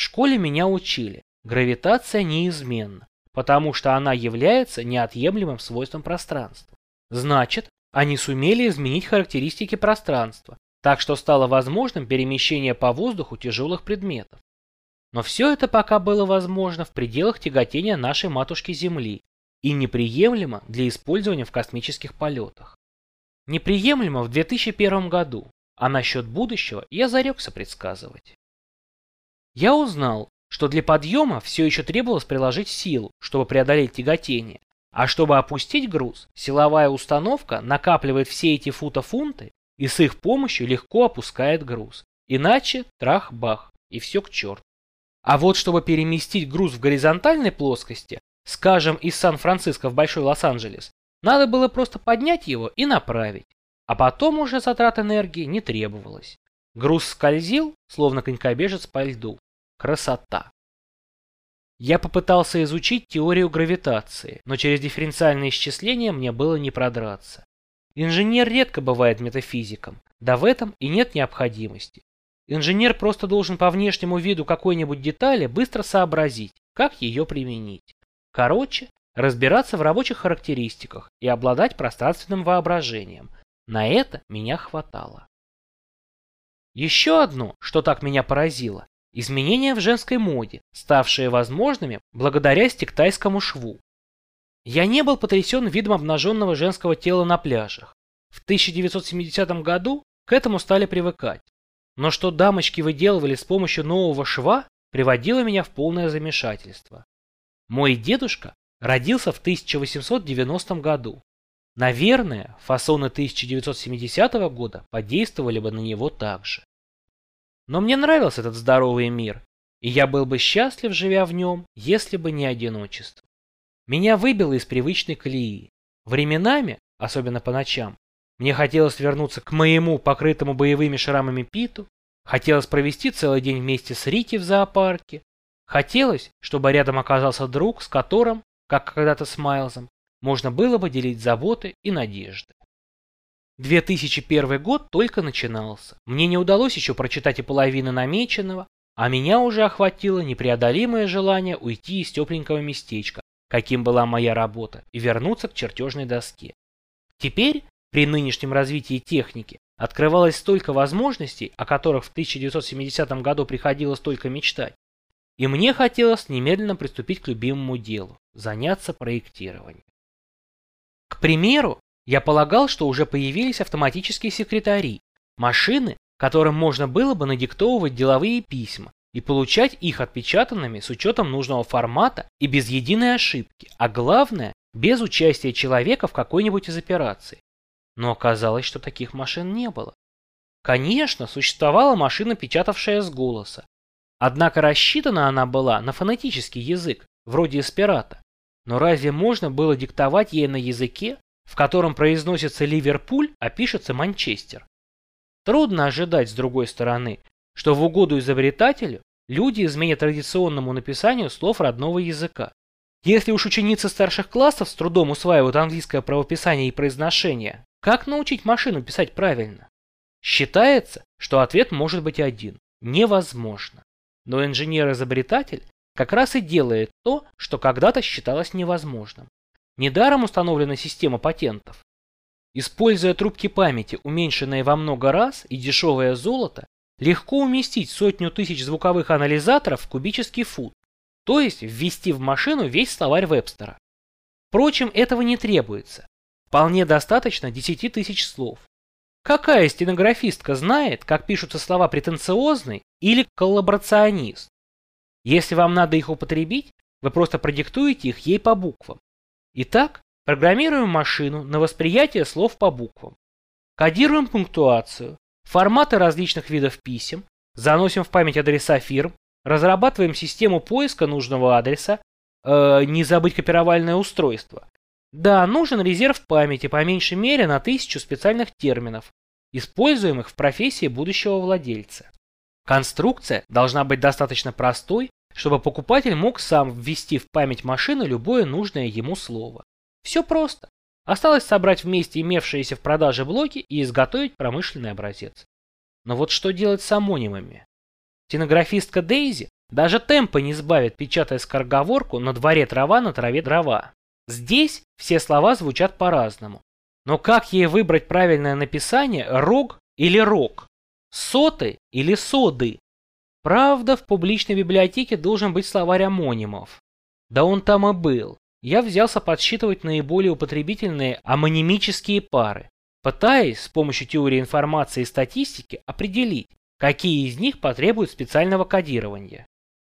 В школе меня учили, гравитация неизменна, потому что она является неотъемлемым свойством пространства. Значит, они сумели изменить характеристики пространства, так что стало возможным перемещение по воздуху тяжелых предметов. Но все это пока было возможно в пределах тяготения нашей матушки Земли и неприемлемо для использования в космических полетах. Неприемлемо в 2001 году, а насчет будущего я зарекся предсказывать. Я узнал, что для подъема все еще требовалось приложить силу, чтобы преодолеть тяготение, а чтобы опустить груз, силовая установка накапливает все эти футофунты и с их помощью легко опускает груз. Иначе трах-бах, и все к черту. А вот чтобы переместить груз в горизонтальной плоскости, скажем, из Сан-Франциско в Большой Лос-Анджелес, надо было просто поднять его и направить. А потом уже затрат энергии не требовалось. Груз скользил, словно конькобежец по льду. Красота. Я попытался изучить теорию гравитации, но через дифференциальное исчисление мне было не продраться. Инженер редко бывает метафизиком, да в этом и нет необходимости. Инженер просто должен по внешнему виду какой-нибудь детали быстро сообразить, как ее применить. Короче, разбираться в рабочих характеристиках и обладать пространственным воображением. На это меня хватало. Еще одно, что так меня поразило, Изменения в женской моде, ставшие возможными благодаря стектайскому шву. Я не был потрясен видом обнаженного женского тела на пляжах. В 1970 году к этому стали привыкать. Но что дамочки выделывали с помощью нового шва, приводило меня в полное замешательство. Мой дедушка родился в 1890 году. Наверное, фасоны 1970 года подействовали бы на него так же. Но мне нравился этот здоровый мир, и я был бы счастлив, живя в нем, если бы не одиночество. Меня выбило из привычной колеи. Временами, особенно по ночам, мне хотелось вернуться к моему покрытому боевыми шрамами Питу, хотелось провести целый день вместе с Рики в зоопарке, хотелось, чтобы рядом оказался друг, с которым, как когда-то с Майлзом, можно было бы делить заботы и надежды. 2001 год только начинался. Мне не удалось еще прочитать и половины намеченного, а меня уже охватило непреодолимое желание уйти из тепленького местечка, каким была моя работа, и вернуться к чертежной доске. Теперь, при нынешнем развитии техники, открывалось столько возможностей, о которых в 1970 году приходилось только мечтать. И мне хотелось немедленно приступить к любимому делу – заняться проектированием. К примеру, я полагал, что уже появились автоматические секретари, машины, которым можно было бы надиктовывать деловые письма и получать их отпечатанными с учетом нужного формата и без единой ошибки, а главное, без участия человека в какой-нибудь из операций. Но оказалось, что таких машин не было. Конечно, существовала машина, печатавшая с голоса. Однако рассчитана она была на фонетический язык, вроде эсперато. Но разве можно было диктовать ей на языке, в котором произносится Ливерпуль, а пишется Манчестер. Трудно ожидать, с другой стороны, что в угоду изобретателю люди изменят традиционному написанию слов родного языка. Если уж ученицы старших классов с трудом усваивают английское правописание и произношение, как научить машину писать правильно? Считается, что ответ может быть один – невозможно. Но инженер-изобретатель как раз и делает то, что когда-то считалось невозможным. Недаром установлена система патентов. Используя трубки памяти, уменьшенные во много раз, и дешевое золото, легко уместить сотню тысяч звуковых анализаторов в кубический фут, то есть ввести в машину весь словарь Вебстера. Впрочем, этого не требуется. Вполне достаточно 10 тысяч слов. Какая стенографистка знает, как пишутся слова претенциозный или коллаборационист? Если вам надо их употребить, вы просто продиктуете их ей по буквам. Итак, программируем машину на восприятие слов по буквам. Кодируем пунктуацию, форматы различных видов писем, заносим в память адреса фирм, разрабатываем систему поиска нужного адреса, э, не забыть копировальное устройство. Да, нужен резерв памяти по меньшей мере на тысячу специальных терминов, используемых в профессии будущего владельца. Конструкция должна быть достаточно простой, чтобы покупатель мог сам ввести в память машины любое нужное ему слово. Все просто. Осталось собрать вместе имевшиеся в продаже блоки и изготовить промышленный образец. Но вот что делать с амонимами? Стенографистка Дейзи Даже темпа не сбавит, печатая скороговорку «на дворе трава, на траве дрова». Здесь все слова звучат по-разному. Но как ей выбрать правильное написание «рог» или «рог»? Соты или «соды»? Правда, в публичной библиотеке должен быть словарь амонимов. Да он там и был. Я взялся подсчитывать наиболее употребительные амонимические пары, пытаясь с помощью теории информации и статистики определить, какие из них потребуют специального кодирования.